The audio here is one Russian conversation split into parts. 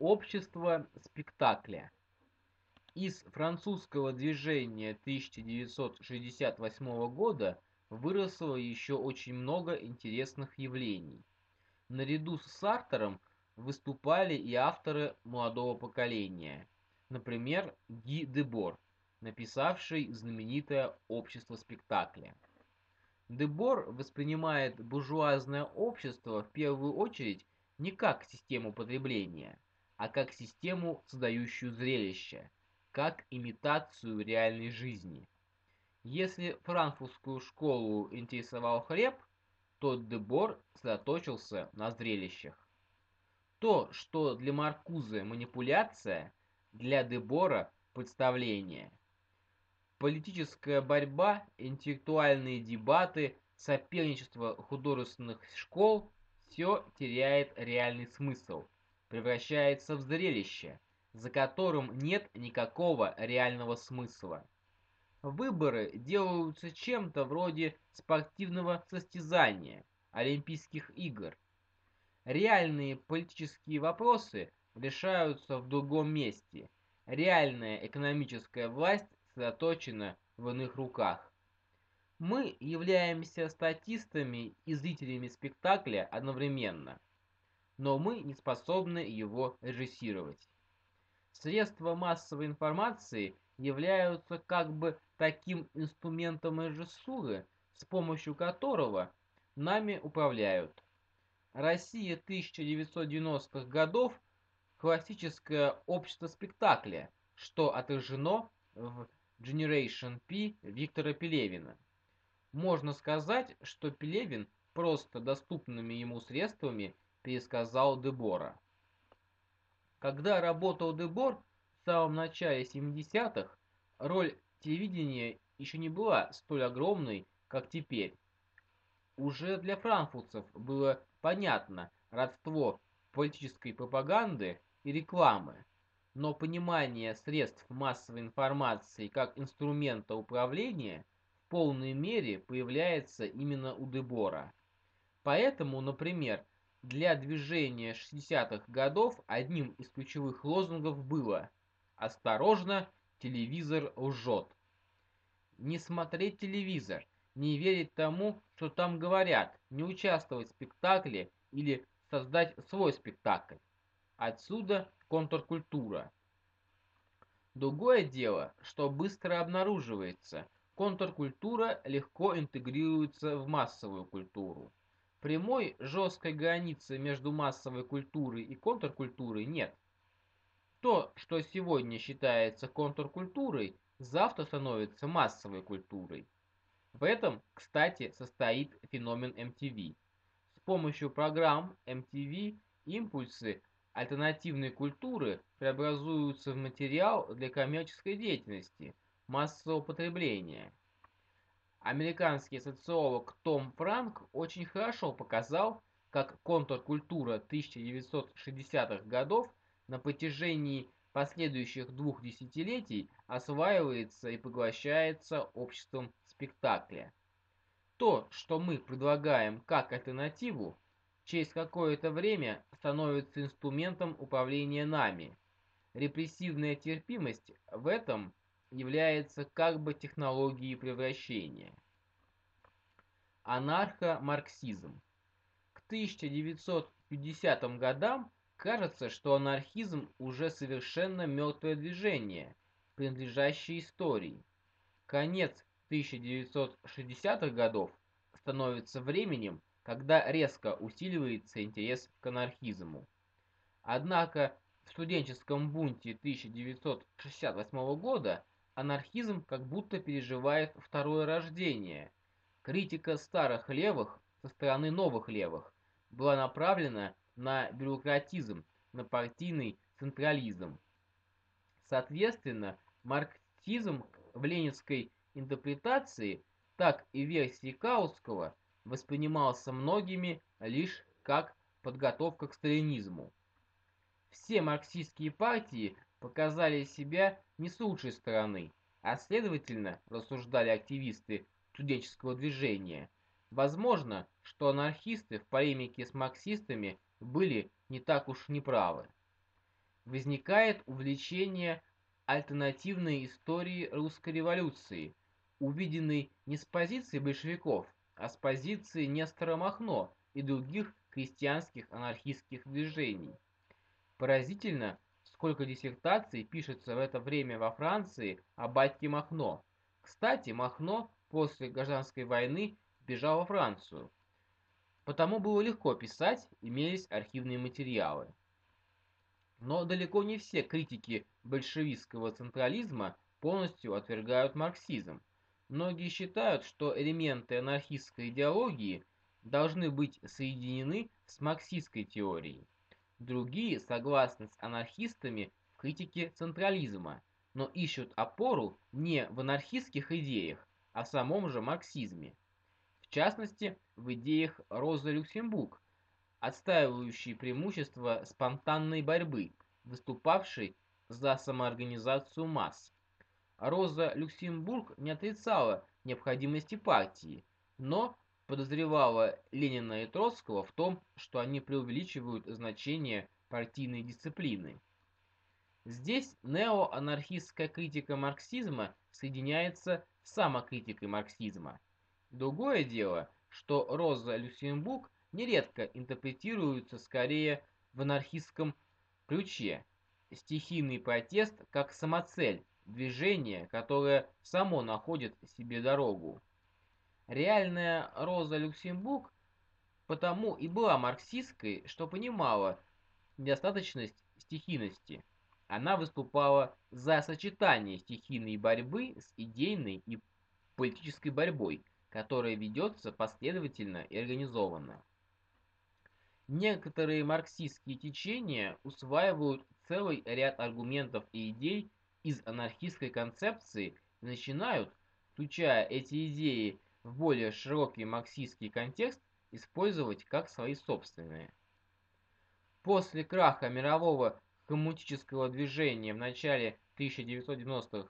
Общество спектакля. Из французского движения 1968 года выросло еще очень много интересных явлений. Наряду с Сартером выступали и авторы молодого поколения. Например, Ги Дебор, написавший знаменитое «Общество спектакля». Дебор воспринимает буржуазное общество в первую очередь не как систему потребления, а как систему, создающую зрелище, как имитацию реальной жизни. Если франкфуртскую школу интересовал хлеб, то Дебор сосредоточился на зрелищах. То, что для Маркузы манипуляция, для Дебора представление. Политическая борьба, интеллектуальные дебаты, соперничество художественных школ – все теряет реальный смысл, превращается в зрелище, за которым нет никакого реального смысла. Выборы делаются чем-то вроде спортивного состязания, Олимпийских игр. Реальные политические вопросы решаются в другом месте. Реальная экономическая власть сосредоточена в иных руках. Мы являемся статистами и зрителями спектакля одновременно, но мы не способны его режиссировать. Средства массовой информации являются как бы таким инструментом режиссуры, с помощью которого нами управляют. Россия 1990-х годов – классическое общество спектакля, что отражено в Generation P Виктора Пелевина. Можно сказать, что Пелевин просто доступными ему средствами пересказал Дебора. Когда работал Дебор в самом начале 70-х, роль телевидения еще не была столь огромной, как теперь. Уже для франкфуртцев было понятно родство политической пропаганды и рекламы, но понимание средств массовой информации как инструмента управления в полной мере появляется именно у Дебора. Поэтому, например, для движения 60-х годов одним из ключевых лозунгов было «Осторожно, телевизор лжет». Не смотреть телевизор, не верить тому, что там говорят, не участвовать в спектакле или создать свой спектакль. Отсюда контркультура. Другое дело, что быстро обнаруживается, контркультура легко интегрируется в массовую культуру. Прямой жесткой границы между массовой культурой и контркультурой нет. То, что сегодня считается контркультурой, завтра становится массовой культурой. В этом, кстати, состоит феномен MTV. С помощью программ MTV импульсы альтернативной культуры преобразуются в материал для коммерческой деятельности, массового потребления. Американский социолог Том Франк очень хорошо показал, как контркультура 1960-х годов на протяжении последующих двух десятилетий осваивается и поглощается обществом спектакля. То, что мы предлагаем как альтернативу, через какое-то время становится инструментом управления нами. Репрессивная терпимость в этом является как бы технологией превращения. Анархо-марксизм. К 1950 годам кажется, что анархизм уже совершенно мертвое движение, принадлежащее истории. Конец 1960-х годов становится временем, когда резко усиливается интерес к анархизму. Однако в студенческом бунте 1968 года анархизм как будто переживает второе рождение. Критика старых левых со стороны новых левых была направлена на бюрократизм, на партийный централизм. Соответственно, марксизм в ленинской интерпретации, так и версии Каутского, воспринимался многими лишь как подготовка к сталинизму. Все марксистские партии показали себя не с лучшей стороны, а следовательно, рассуждали активисты студенческого движения, возможно, что анархисты в полемике с марксистами были не так уж неправы. возникает увлечение альтернативной историей русской революции, увиденной не с позиции большевиков, а с позиции Нестора Махно и других крестьянских анархистских движений. Поразительно, сколько диссертаций пишется в это время во Франции о батьке Махно. Кстати, Махно после гражданской войны бежал во Францию. Потому было легко писать, имелись архивные материалы. Но далеко не все критики большевистского централизма полностью отвергают марксизм. Многие считают, что элементы анархистской идеологии должны быть соединены с марксистской теорией. Другие согласны с анархистами в критике централизма, но ищут опору не в анархистских идеях, а в самом же марксизме. В частности, в идеях Розы Люксембург, отстаивающей преимущество спонтанной борьбы, выступавшей за самоорганизацию масс. Роза Люксембург не отрицала необходимости партии, но подозревала Ленина и Троцкого в том, что они преувеличивают значение партийной дисциплины. Здесь неоанархистская критика марксизма соединяется с самокритикой марксизма. Другое дело, что Роза Люксембург нередко интерпретируется скорее в анархистском ключе. Стихийный протест как самоцель, движение, которое само находит себе дорогу. Реальная Роза Люксембург потому и была марксистской, что понимала недостаточность стихийности. Она выступала за сочетание стихийной борьбы с идейной и политической борьбой, которая ведется последовательно и организованно. Некоторые марксистские течения усваивают целый ряд аргументов и идей из анархистской концепции и начинают, включая эти идеи в более широкий марксистский контекст, использовать как свои собственные. После краха мирового коммунистического движения в начале 1990-х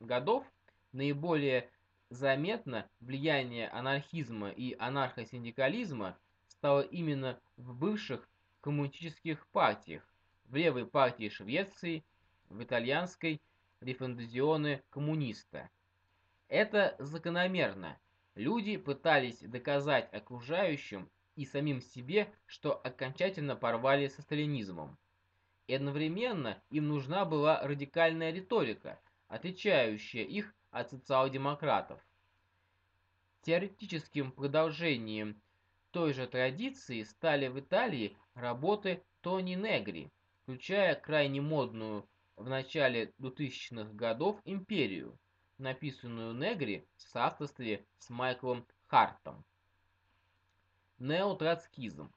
годов наиболее заметно влияние анархизма и анархосиндикализма стало именно в бывших коммунистических партиях, в левой партии Швеции, в итальянской Рифандезионе коммуниста. Это закономерно. Люди пытались доказать окружающим и самим себе, что окончательно порвали со сталинизмом. И одновременно им нужна была радикальная риторика, отличающая их от социал-демократов. Теоретическим продолжением той же традиции стали в Италии работы Тони Негри, включая крайне модную в начале 2000-х годов «Империю», написанную Негри в соавторстве с Майклом Хартом. Неотроцкизм.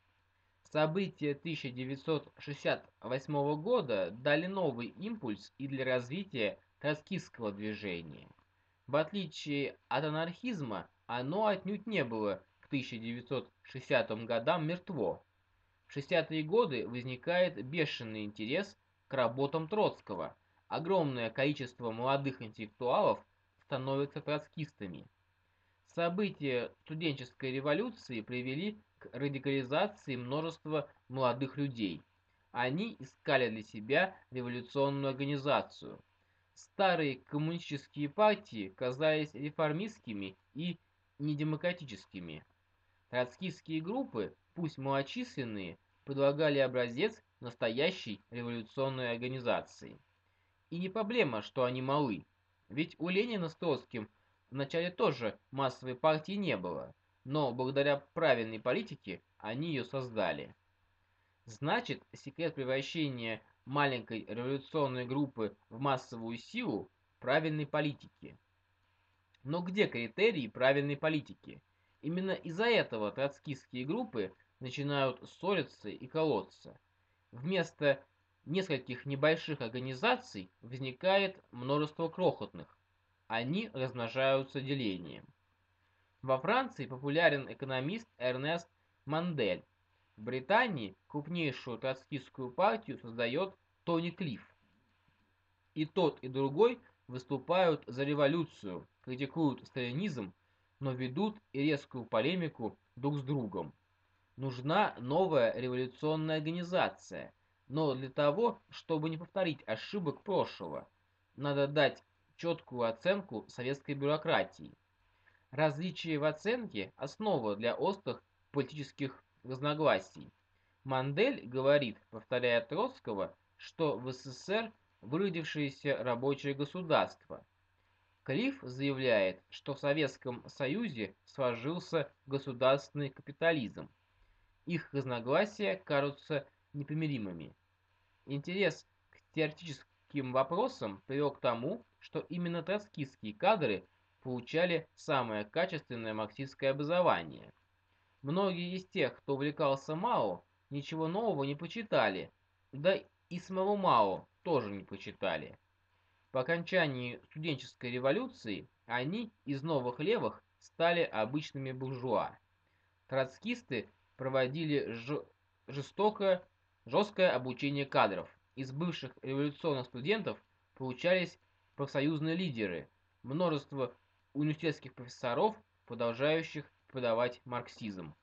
События 1968 года дали новый импульс и для развития троцкистского движения. В отличие от анархизма, оно отнюдь не было к 1960 годам мертво. В 60-е годы возникает бешеный интерес к работам Троцкого. Огромное количество молодых интеллектуалов становятся троцкистами. События студенческой революции привели к радикализации множества молодых людей. Они искали для себя революционную организацию. Старые коммунистические партии казались реформистскими и недемократическими. Троцкистские группы, пусть малочисленные, предлагали образец настоящей революционной организации. И не проблема, что они малы, ведь у Ленина с Троцким вначале тоже массовой партии не было, но благодаря правильной политике они ее создали. Значит, секрет превращения маленькой революционной группы в массовую силу правильной политики. Но где критерии правильной политики? Именно из-за этого троцкистские группы начинают ссориться и колоться. Вместо нескольких небольших организаций возникает множество крохотных. Они размножаются делением. Во Франции популярен экономист Эрнест Мандель. В Британии крупнейшую троцкистскую партию создает Тони Клифф. И тот, и другой выступают за революцию, критикуют сталинизм, но ведут и резкую полемику друг с другом. Нужна новая революционная организация, Но для того, чтобы не повторить ошибок прошлого, надо дать четкую оценку советской бюрократии. Различие в оценке – основа для острых политических разногласий. Мандель говорит, повторяя Троцкого, что в СССР выродившееся рабочее государство. Клифф заявляет, что в Советском Союзе сложился государственный капитализм. Их разногласия кажутся непримиримыми. Интерес к теоретическим вопросам привел к тому, что именно троцкистские кадры получали самое качественное марксистское образование. Многие из тех, кто увлекался Мао, ничего нового не почитали, да и самого Мао тоже не почитали. По окончании студенческой революции они из новых левых стали обычными буржуа. Троцкисты проводили жестокое, жесткое обучение кадров. Из бывших революционных студентов получались профсоюзные лидеры, множество университетских профессоров, продолжающих преподавать марксизм.